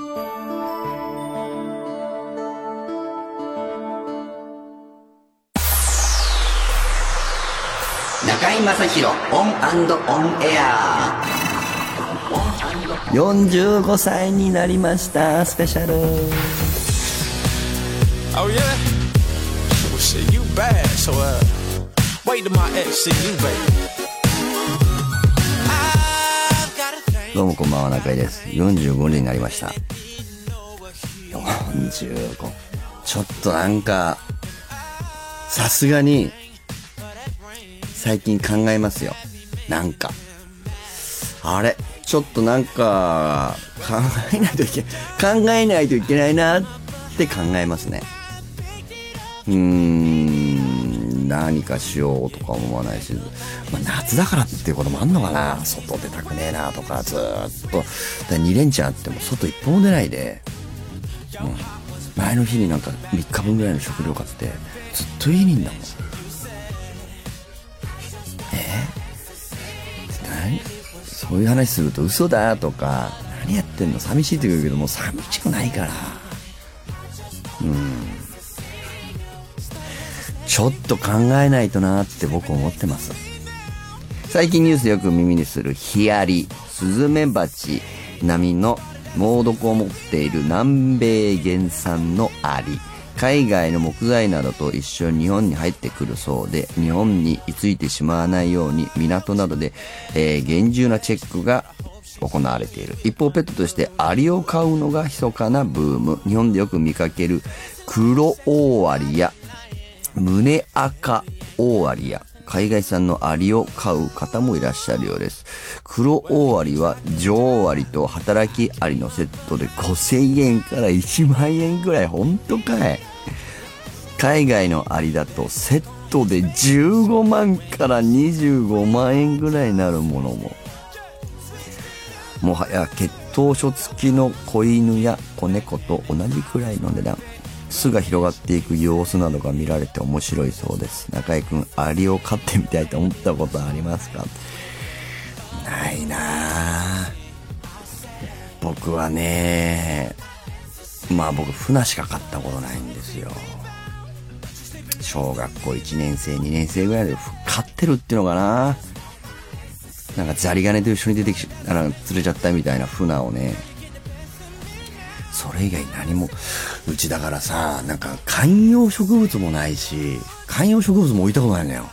中居正広オンオンエア45歳になりましたスペシャル Oh yeah? Well shit, you bad, so uh wait till my ex see you, baby. どうもこんばんは中井です。45になりました。45ちょっとなんかさすがに最近考えますよ。なんか。あれちょっとなんか考えないといけ考えないといけないなって考えますね。うーん。何かしようとか思わないし、まあ、夏だからっていうこともあんのかな。外出たくねえなとかずっと。2連チャンあっても外一歩も出ないで、うん、前の日になんか3日分ぐらいの食料買ってずっと家にいんだもん。え？何？そういう話すると嘘だとか何やってんの？寂しいって言うけどもう寂しくないから。うん。ちょっと考えないとなって僕思ってます。最近ニュースでよく耳にするヒアリスズメバチ並みの猛毒を持っている南米原産のアリ。海外の木材などと一緒に日本に入ってくるそうで日本に居ついてしまわないように港などで、えー厳重なチェックが行われている。一方ペットとしてアリを飼うのが密かなブーム。日本でよく見かける黒オオアリや胸赤オオアリや海外産のアリを飼う方もいらっしゃるようです。黒オオアリは女王アリと働きアリのセットで5000円から1万円ぐらい。本当かい海外のアリだとセットで15万から25万円ぐらいになるものも。もはや血統書付きの子犬や子猫と同じくらいの値段。巣が広がっていく様子などが見られて面白いそうです。中居くん、アリを飼ってみたいと思ったことありますか？ないなぁ。僕はね、まあ僕、船しか飼ったことないんですよ。小学校1年生、2年生ぐらいで飼ってるっていうのかななんかザリガネと一緒に出てきあの、連れちゃったみたいな船をね、それ以外何も、うちだからさ、なんか観葉植物もないし、観葉植物も置いたことないのよ。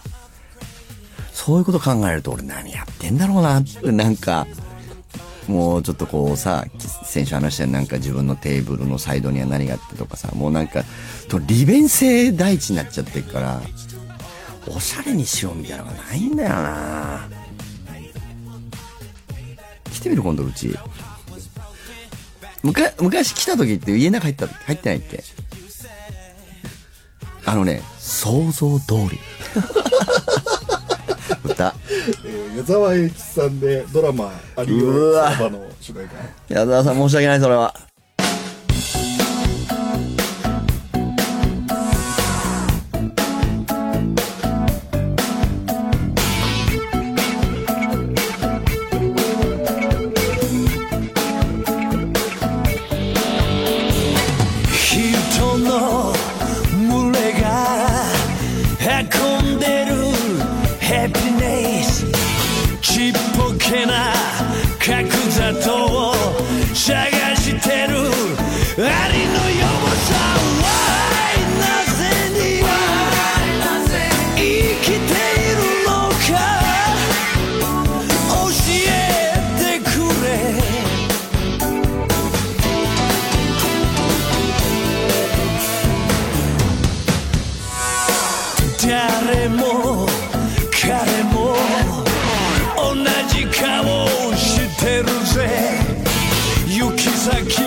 そういうこと考えると俺何やってんだろうな、なんか、もうちょっとこうさ、先週話したよなんか自分のテーブルのサイドには何があってとかさ、もうなんか、利便性第一になっちゃってるから、おしゃれにしようみたいなのがないんだよな来てみる今度うち。むか昔来た時って家の中入った入ってないっけ？あのね、想像通り。歌。えー矢沢永吉さんでドラマ「有うわ吉サバ」の主題歌矢沢さん申し訳ない、それは。行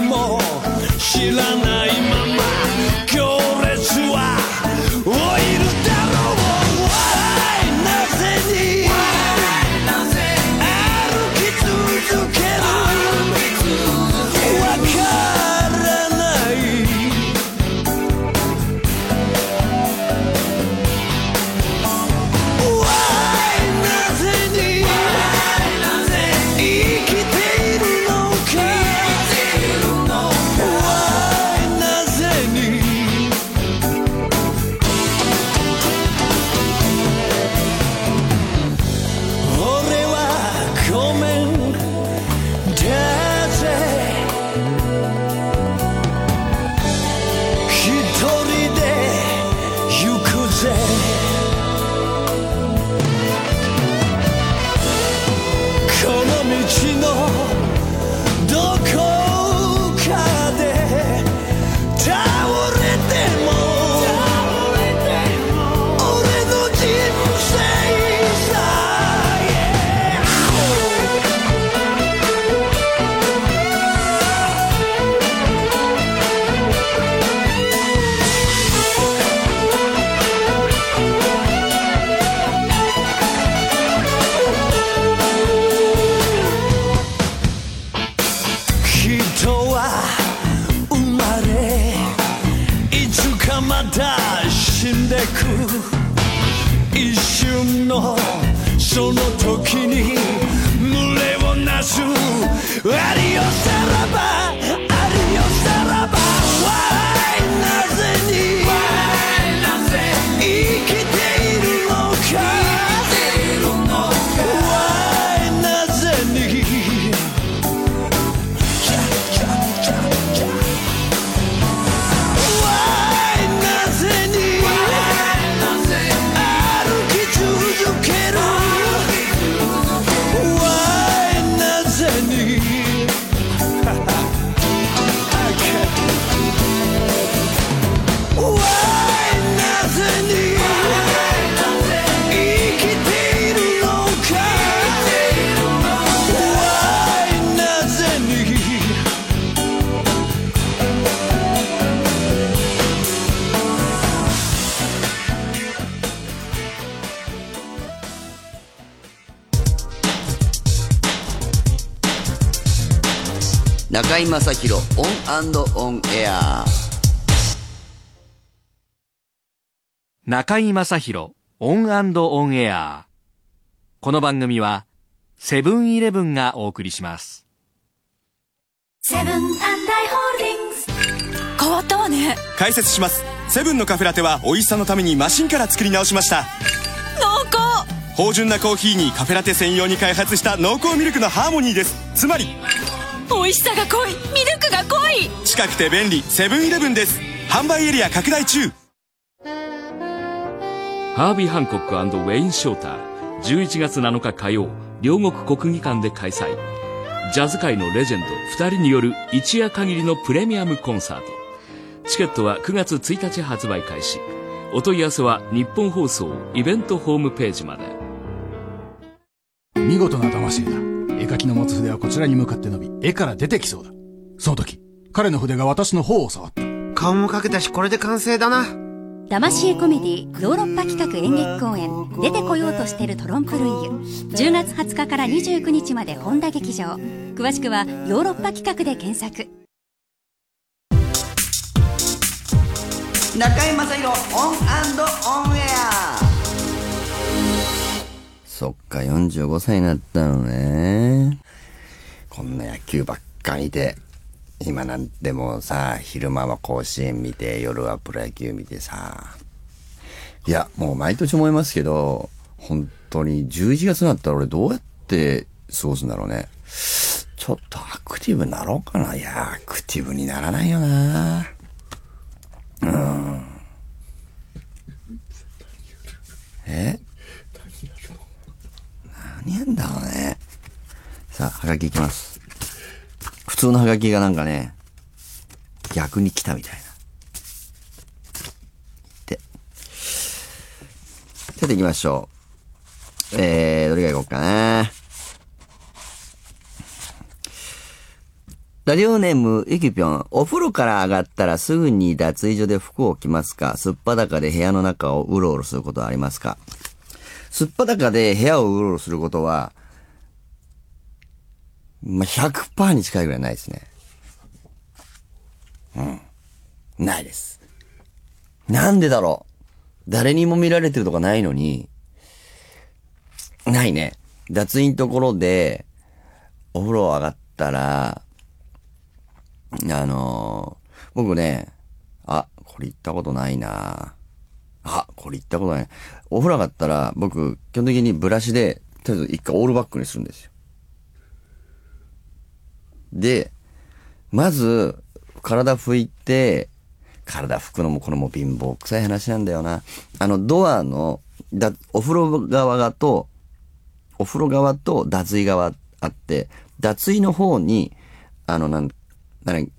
り中居正広オンオンエア。中居正広オンオンエア。この番組はセブンイレブンがお送りします。セブンアイ・ホールディングス変わったわね。解説します。セブンのカフェラテは美味しさのためにマシンから作り直しました。濃厚。芳醇なコーヒーにカフェラテ専用に開発した濃厚ミルクのハーモニーです。つまり美味しさが濃いミルクが濃い。近くて便利。セブンイレブンです。販売エリア拡大中。ハービー・ハンコックウェイン・ショーター11月7日火曜。両国国技館で開催。ジャズ界のレジェンド。2人による一夜限りのプレミアムコンサート。チケットは9月1日発売開始。お問い合わせは日本放送イベントホームページまで。見事な騙し絵だ絵描きの持つ筆はこちらに向かって伸び絵から出てきそうだ。その時彼の筆が私の方を触った。顔も描けたしこれで完成だな。騙し絵コメディヨーロッパ企画演劇公演出てこようとしてるトロンプルイユ10月20日から29日まで本多劇場。詳しくはヨーロッパ企画で検索。中居正広オンオンエアそっか、45歳になったのね。こんな野球ばっかりで、今なんてもうさ、昼間は甲子園見て、夜はプロ野球見てさ。いや、もう毎年思いますけど、本当に11月になったら俺どうやって過ごすんだろうね。ちょっとアクティブになろうかな。いや、アクティブにならないよな。うん。え何やんだろうね。さあ、はがきいきます。普通のはがきがなんかね、逆に来たみたいな。で。さて行きましょう。えー、どれがいこうかな。ラジオネーム、ゆきぴょん。お風呂から上がったらすぐに脱衣所で服を着ますか？すっぱだかで部屋の中をうろうろすることはありますか？すっぱだかで部屋をうろうろすることは、まあ、100%に近いぐらいないですね。うん。ないです。なんでだろう誰にも見られてるとかないのに、ないね。脱衣のところで、お風呂上がったら、あのー僕ね、あ、これ行ったことないなあ、これ行ったことない。お風呂上がったら、僕、基本的にブラシで、とりあえず一回オールバックにするんですよ。で、まず、体拭いて、体拭くのもこれも貧乏臭い話なんだよな。あの、ドアの、だ、お風呂側がと、お風呂側と脱衣側あって、脱衣の方に、あの、なん、なに、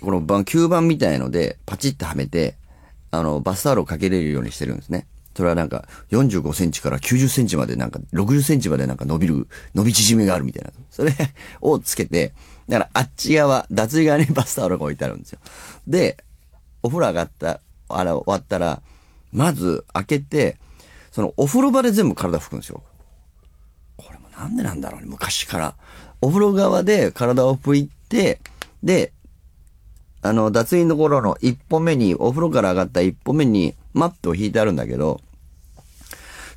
この番、吸盤みたいので、パチッとはめて、あの、バスタオルをかけれるようにしてるんですね。それはなんか、45センチから90センチまでなんか、60センチまでなんか伸びる、伸び縮みがあるみたいな。それ をつけて、だからあっち側、脱衣側に バスタオルが置いてあるんですよ。で、お風呂上がった、あれ終わったら、まず開けて、そのお風呂場で全部体拭くんですよ。これもなんでなんだろうね、昔から。お風呂側で体を拭いて、で、あの、脱衣のところの一歩目に、お風呂から上がった一歩目にマットを引いてあるんだけど、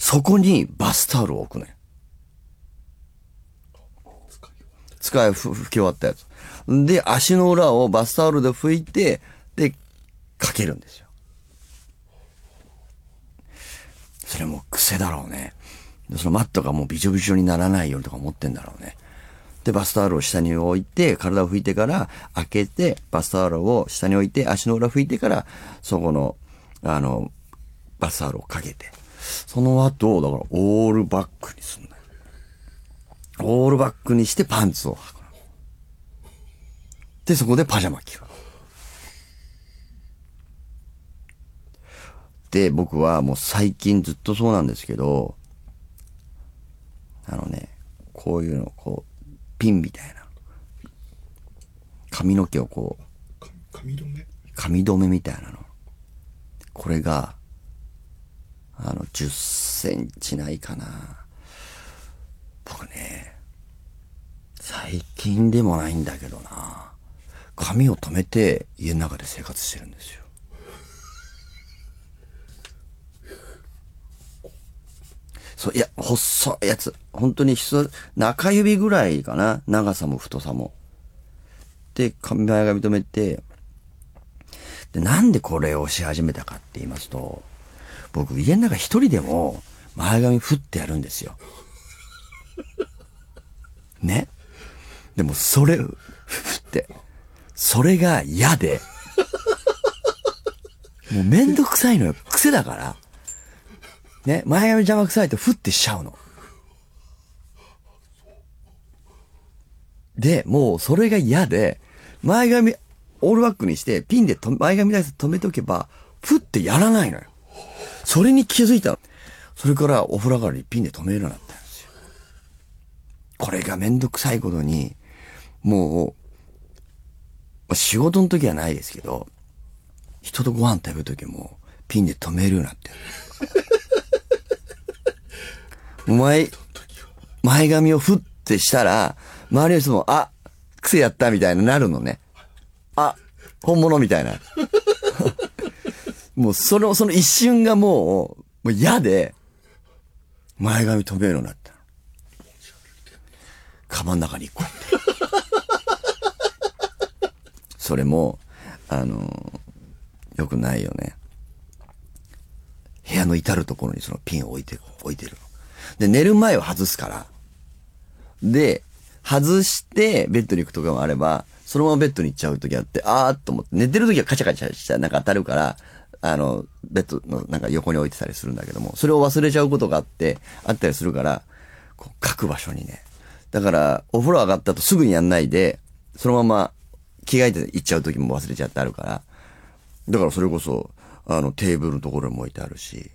そこにバスタオルを置くのよ。使いふ拭き終わったやつ。で、足の裏をバスタオルで拭いて、で、かけるんですよ。それも癖だろうね。でそのマットがもうびちょびちょにならないようにとか思ってんだろうね。で、バスタオルを下に置いて、体を拭いてから、開けて、バスタオルを下に置いて、足の裏拭いてから、そこの、あの、バスタオルをかけて。その後、だから、オールバックにすんだよ。オールバックにしてパンツを履くの。で、そこでパジャマ着る。で、僕はもう最近ずっとそうなんですけど、あのね、こういうの、こう、ピンみたいな。髪の毛をこう、髪留め？髪留めみたいなの。これが、あの、10センチないかな。僕ね、最近でもないんだけどな。髪を留めて家の中で生活してるんですよ。そう、いや、細いやつ。本当に人、中指ぐらいかな。長さも太さも。で、髪前髪留めて、で、なんでこれをし始めたかって言いますと、僕家の中一人でも前髪振ってやるんですよ。ねでもそれ、振って、それが嫌で、もうめんどくさいのよ。癖だから。ね、前髪邪魔くさいと振ってしちゃうの。で、もうそれが嫌で、前髪オールバックにしてピンでと前髪だけ止めとけば、振ってやらないのよ。それに気づいたの。それからお風呂上がりにピンで止めるようになったんですよ。これがめんどくさいことに、もう、仕事の時はないですけど、人とご飯食べる時もピンで止めるようになってる。お前、前髪をふってしたら、周りの人も、あ、癖やったみたいになるのね。あ、本物みたいな。もうその、その一瞬がもう、もう嫌で、前髪止めるようになったの。カバンの中に一個入って。それも、あのよくないよね。部屋の至るところにそのピンを置いて、置いてる。で、寝る前は外すから。で、外してベッドに行くとかもあれば、そのままベッドに行っちゃう時あって、あーっと思って、寝てる時はカチャカチャしたらなんか当たるから、あの、ベッドのなんか横に置いてたりするんだけども、それを忘れちゃうことがあって、あったりするから、こう書く場所にね。だから、お風呂上がった後すぐにやんないで、そのまま着替えて行っちゃう時も忘れちゃってあるから、だからそれこそ、あの、テーブルのところにも置いてあるし、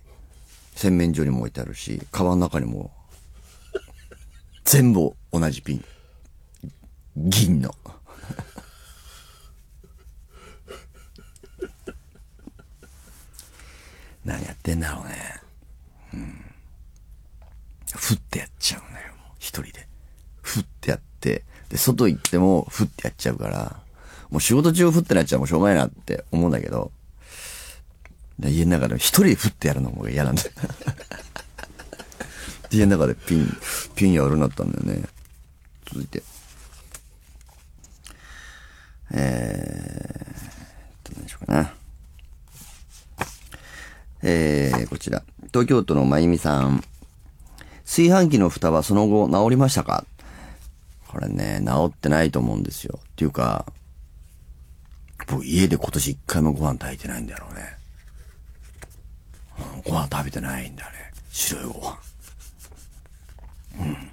洗面所にも置いてあるし、カバンの中にも、全部同じピン。銀の。何やってんだろうね。うん。ふってやっちゃうのよ、もう一人で。ふってやって、で、外行ってもふってやっちゃうから、もう仕事中ふってなっちゃうもうしょうがないなって思うんだけど、で家の中で一人でふってやるのも嫌なんだよ。家の中でピン、ピンやるようになったんだよね。続いて。えー、どうでしょうかな。えー、こちら。東京都のまゆみさん。炊飯器の蓋はその後治りましたか？これね、治ってないと思うんですよ。っていうか、僕家で今年一回もご飯炊いてないんだろうね。うんご飯食べてないんだね。白いご飯。うん。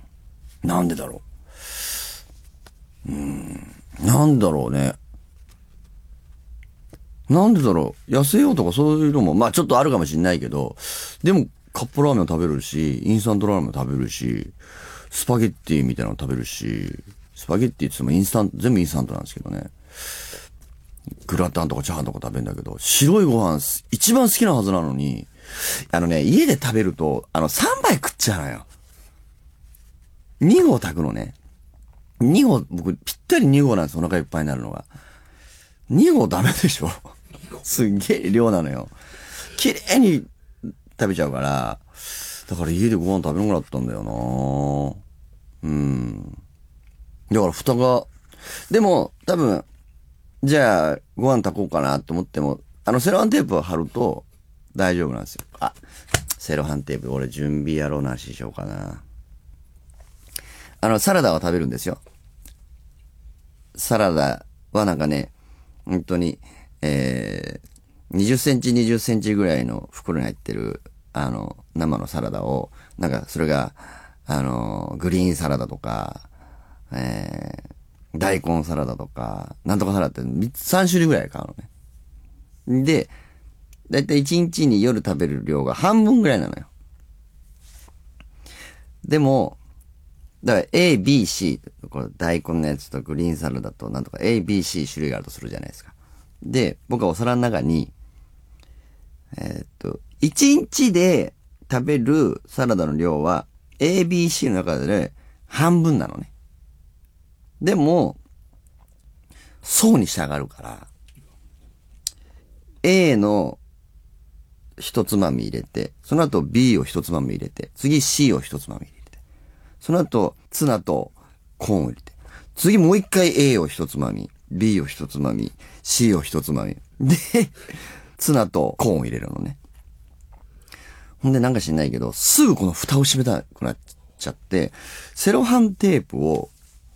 なんでだろう。うん。なんだろうね。なんでだろう？痩せようとかそういうのも、まあちょっとあるかもしんないけど、でもカップラーメン食べるし、インスタントラーメン食べるし、スパゲッティみたいなの食べるし、スパゲッティって言ってもインスタント、全部インスタントなんですけどね。グラタンとかチャーハンとか食べるんだけど、白いご飯す一番好きなはずなのに、あのね、家で食べると、あの、3杯食っちゃうのよ。2合炊くのね。2合、僕、ぴったり2合なんですお腹いっぱいになるのが。2合ダメでしょすっげえ量なのよ。綺麗に食べちゃうから、だから家でご飯食べなくなったんだよなうん。だから蓋が、でも多分、じゃあご飯炊こうかなと思っても、あのセロハンテープを貼ると大丈夫なんですよ。あ、セロハンテープ俺準備やろうなししようかな。あの、サラダは食べるんですよ。サラダはなんかね、本当に、えー、20センチ20センチぐらいの袋に入ってる、あの、生のサラダを、なんかそれが、あの、グリーンサラダとか、えー、大根サラダとか、なんとかサラダって3 3種類ぐらい買うのね。で、だいたい1日に夜食べる量が半分ぐらいなのよ。でも、だから A, B, C、これ大根のやつとグリーンサラダとなんとか A, B, C 種類があるとするじゃないですか。で、僕はお皿の中に、えーっと、1日で食べるサラダの量は A, B, C の中で半分なのね。でも、層に従うから、A の一つまみ入れて、その後 B を一つまみ入れて、次 C を一つまみ入れて、その後ツナとコーンを入れて、次もう一回 A を一つまみ、B を一つまみ、C を一つまみ。で、ツナとコーンを入れるのね。ほんでなんか知んないけど、すぐこの蓋を閉めたくなっちゃって、セロハンテープを、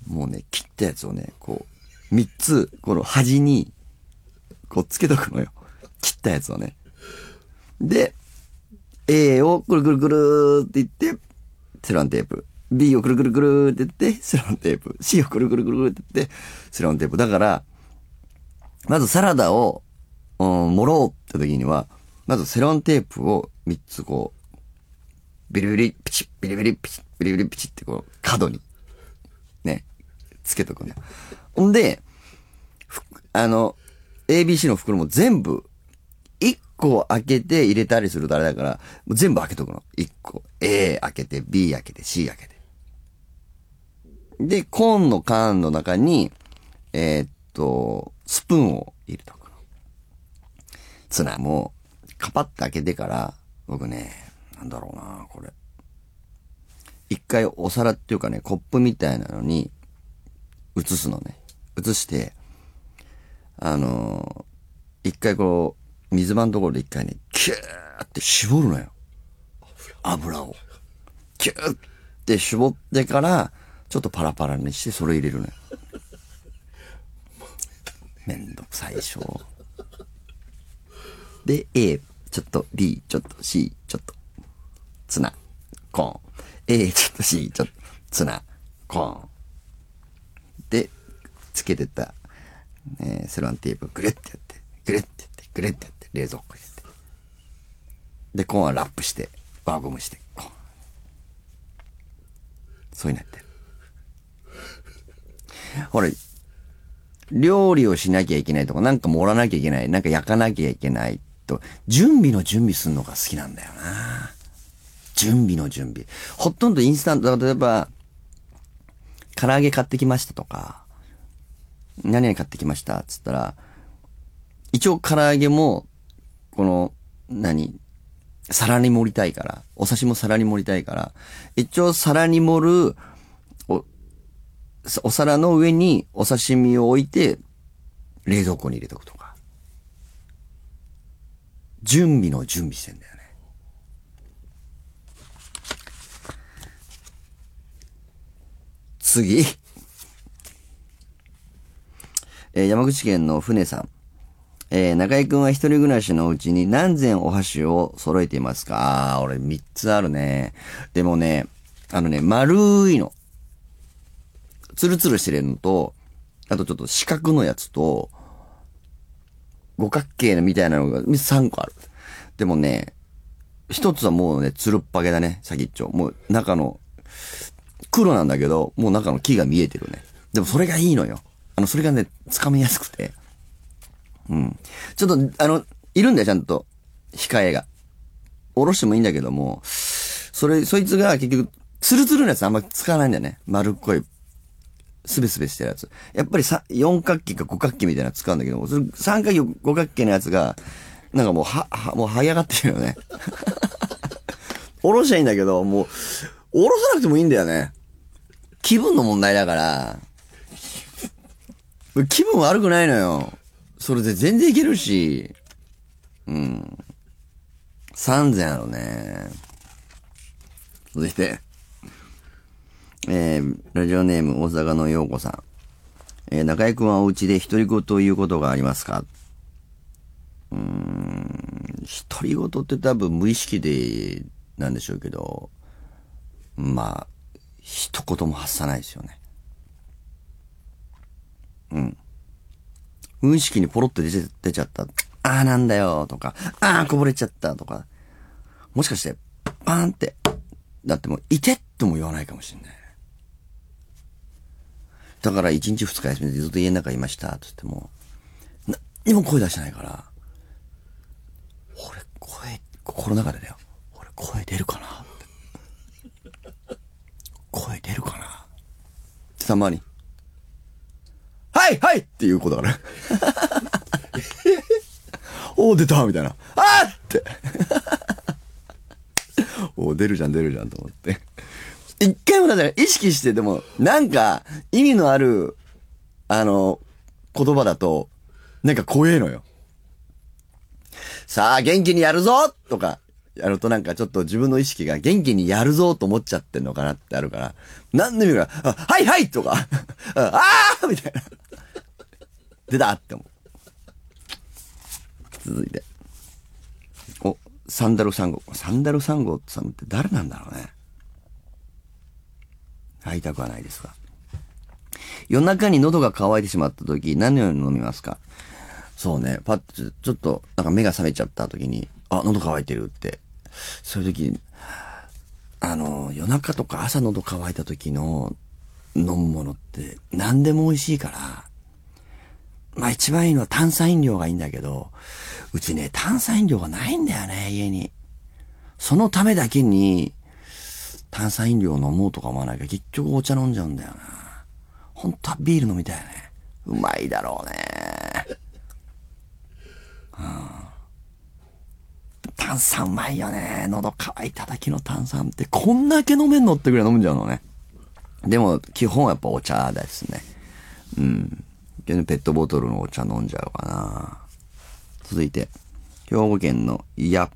もうね、切ったやつをね、こう、三つ、この端に、こうつけとくのよ。切ったやつをね。で、A をくるくるくるって言って、セロハンテープ。B をくるくるくるって言って、セロンテープ。C をくるくるくるって言って、セロンテープ。だから、まずサラダを、うん、盛ろうって時には、まずセロンテープを3つこう、ビリビリ、ピチッ、ビリビリ、ピチッ、ビリビリ、ピチッってこう、角に、ね、つけとくのよ。ほんで、あの、ABC の袋も全部、1個開けて入れたりするとあれだから、全部開けとくの。1個。A 開けて、B 開けて、C 開けて。で、コーンの缶の中に、えーっと、スプーンを入れとくの。ツナも、カパッと開けてから、僕ね、なんだろうな、これ。一回お皿っていうかね、コップみたいなのに、移すのね。移して、あのー一回こう、水場のところで一回ね、キューって絞るのよ。油を。キューって絞ってから、ちょっとパラパラにしてそれ入れるのよ。めんどくさいでしょ。で、A、ちょっと B、ちょっと C、ちょっと、ツナ、コーン。A、ちょっと C、ちょっと、ツナ、コーン。で、つけてた、えーセロンテープぐるってやって、ぐるってやって、ぐるってやって、冷蔵庫入れて。で、コーンはラップして、輪ゴムして、コーン。そういうのやってる。ほら、料理をしなきゃいけないとか、なんか盛らなきゃいけない、なんか焼かなきゃいけないと、準備の準備するのが好きなんだよな。準備の準備。ほとんどインスタント、例えば、唐揚げ買ってきましたとか、何々買ってきましたっつったら、一応唐揚げも、この、何皿に盛りたいから、お刺身も皿に盛りたいから、一応皿に盛る、お皿の上にお刺身を置いて、冷蔵庫に入れとくとか。準備の準備してんだよね。次。えー山口県の船さん。えー中井くんは一人暮らしのうちに何膳お箸を揃えていますか？あー、俺三つあるね。でもね、あのね、丸いの。ツルツルしてるのと、あとちょっと四角のやつと、五角形のみたいなのが3個ある。でもね、一つはもうね、つるっぱげだね、先っちょ。もう中の、黒なんだけど、もう中の木が見えてるね。でもそれがいいのよ。あの、それがね、つかみやすくて。うん。ちょっと、あの、いるんだよ、ちゃんと。控えが。おろしてもいいんだけども、それ、そいつが結局、ツルツルのやつあんま使わないんだよね。丸っこい。すべすべしてるやつ。やっぱりさ、四角形か五角形みたいなの使うんだけど、それ三角形、五角形のやつが、なんかもう、は、は、もう這い上がってるよね。おろしゃいいんだけど、もう、おろさなくてもいいんだよね。気分の問題だから、気分悪くないのよ。それで全然いけるし、うん。3000やろね。続いて、えー、ラジオネーム大阪の陽子さん。えー、中井くんはお家で独り言を言うことがありますか？うーん、独り言って多分無意識でなんでしょうけど、まあ、一言も発さないですよね。うん。無意識にポロッと出ちゃ出ちゃった。ああなんだよとか、ああこぼれちゃったとか。もしかして、パーンって、だってもう、いてっとも言わないかもしれない。だから一日二日休みでずっと家の中いましたって言っても、何も声出してないから、俺声、心の中でだよ。俺声出るかな？声出るかな？ってたまに。はいはいっていう子だから。おー出たみたいな。あーって。おー出るじゃん出るじゃんと思って。一回もだから意識してでも、なんか意味のある、あの、言葉だと、なんか怖えのよ。さあ、元気にやるぞとか、やるとなんかちょっと自分の意識が元気にやるぞと思っちゃってんのかなってあるから、何でもいいか、あはいはいとか、ああみたいな。出たって思う。続いて。お、サンダル3号。サンダル3号さんって誰なんだろうね。会いたくはないですが。夜中に喉が渇いてしまった時、何を飲みますか？そうね、パッと、ちょっと、なんか目が覚めちゃった時に、あ、喉乾いてるって。そういう時、あの、夜中とか朝喉乾いた時の飲むものって何でも美味しいから、まあ一番いいのは炭酸飲料がいいんだけど、うちね、炭酸飲料がないんだよね、家に。そのためだけに、炭酸飲料飲もうとか思わないから、結局お茶飲んじゃうんだよな。本当はビール飲みたいよね。うまいだろうね。うん、炭酸うまいよね。喉乾いた時の炭酸ってこんだけ飲めんのってぐらい飲んじゃうのね。でも、基本はやっぱお茶ですね。うん。ペットボトルのお茶飲んじゃうかな。続いて、兵庫県のやっ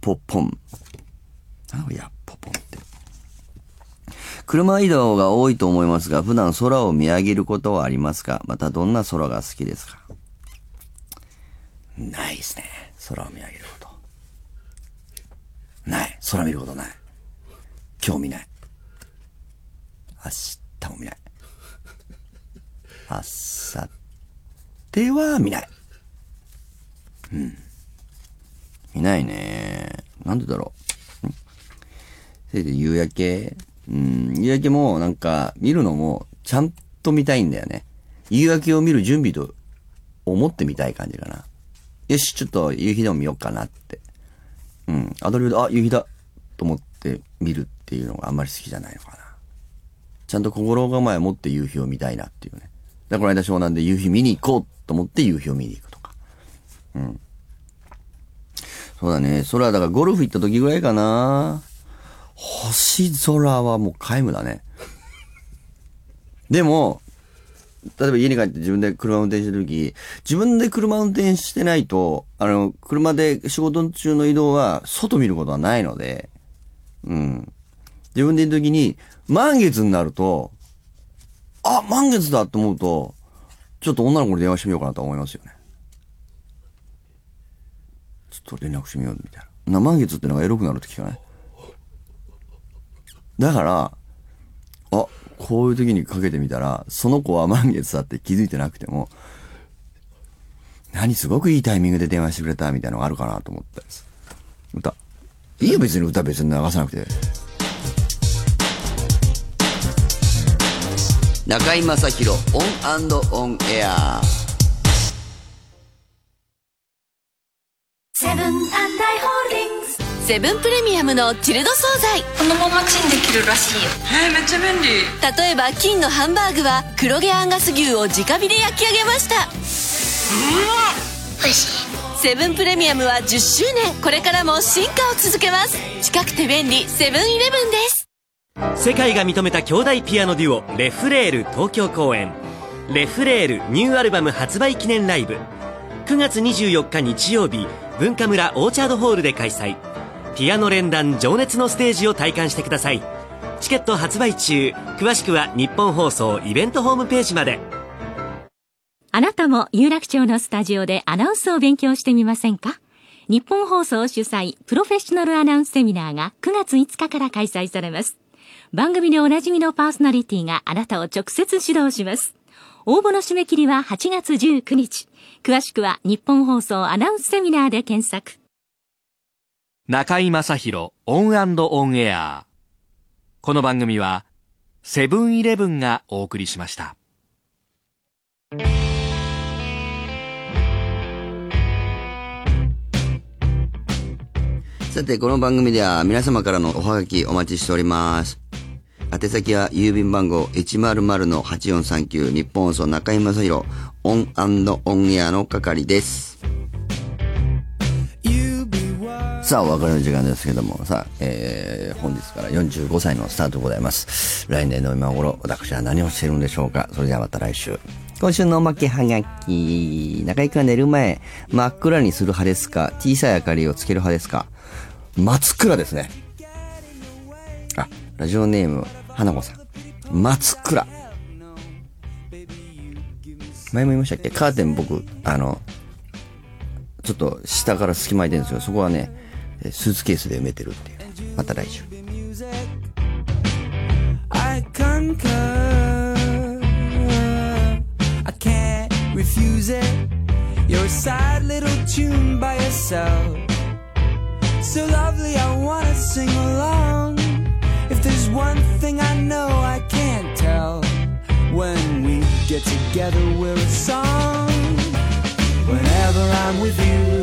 ぽぽん。なんだやっぽぽって。車移動が多いと思いますが、普段空を見上げることはありますか？またどんな空が好きですか？ないですね。空を見上げること。ない。空見ることない。今日見ない。明日も見ない。明後日は見ない。うん。見ないね。なんでだろう。せいで夕焼けうん、夕焼けもなんか見るのもちゃんと見たいんだよね。夕焼けを見る準備と思ってみたい感じかな。よし、ちょっと夕日でも見ようかなって。うん、アドリブで、あ、夕日だと思って見るっていうのがあんまり好きじゃないのかな。ちゃんと心構えを持って夕日を見たいなっていうね。で、この間湘南で夕日見に行こうと思って夕日を見に行くとか。うん。そうだね。空だからゴルフ行った時ぐらいかな。星空はもう皆無だね。でも、例えば家に帰って自分で車運転してる時、自分で車運転してないと、あの、車で仕事中の移動は外見ることはないので、うん。自分でいる時に、満月になると、あ、満月だと思うと、ちょっと女の子に電話してみようかなと思いますよね。ちょっと連絡してみようみたいな。な満月ってのがエロくなるって聞かない？だから、あ、こういう時にかけてみたら、その子は満月だって気づいてなくても、何すごくいいタイミングで電話してくれたみたいなのがあるかなと思ったんです。歌。いいよ別に歌別に流さなくて。中居正広オンオンエアセブンアンダイ・ホールディングスセブンプレミアムのチルド惣菜。このままチンできるらしいよ。えー、めっちゃ便利。例えば金のハンバーグは黒毛アンガス牛を直火で焼き上げました。うまおいしい。セブンプレミアムは10周年。これからも進化を続けます。近くて便利。セブンイレブンです。世界が認めた兄弟ピアノデュオレフレール東京公演。レフレールニューアルバム発売記念ライブ。9月24日日曜日文化村オーチャードホールで開催ピアノ連弾情熱のステージを体感してくださいチケット発売中詳しくは日本放送イベントホームページまであなたも有楽町のスタジオでアナウンスを勉強してみませんか？ニッポン放送主催プロフェッショナルアナウンスセミナーが9月5日から開催されます。番組でおなじみのパーソナリティがあなたを直接指導します。応募の締め切りは8月19日。詳しくはニッポン放送アナウンスセミナーで検索。中居正広 ON and ON AIR この番組はセブンイレブンがお送りしました。さて、この番組では皆様からのおはがきお待ちしております。宛先は郵便番号100-8439ニッポン放送中居正広 ON and ON AIR の係です。さあ、お別れの時間ですけども、さあ、えー、本日から45歳のスタートでございます。来年の今頃、私は何をしているんでしょうか？それではまた来週。今週のおまけはがき。中井くんは寝る前、真っ暗にする派ですか？小さい明かりをつける派ですか？松倉ですね。あ、ラジオネーム、花子さん。松倉。前も言いましたっけ？カーテン僕、あの、ちょっと下から隙間空いてるんですけど、そこはね、スーツケースで埋めてるっていう。また来週。 I concur. I can't refuse it. You're a sad little tune by yourself. So lovely, I wanna sing along. If there's one thing I know I can't tell, when we get together, we're a song. Whenever I'm with you,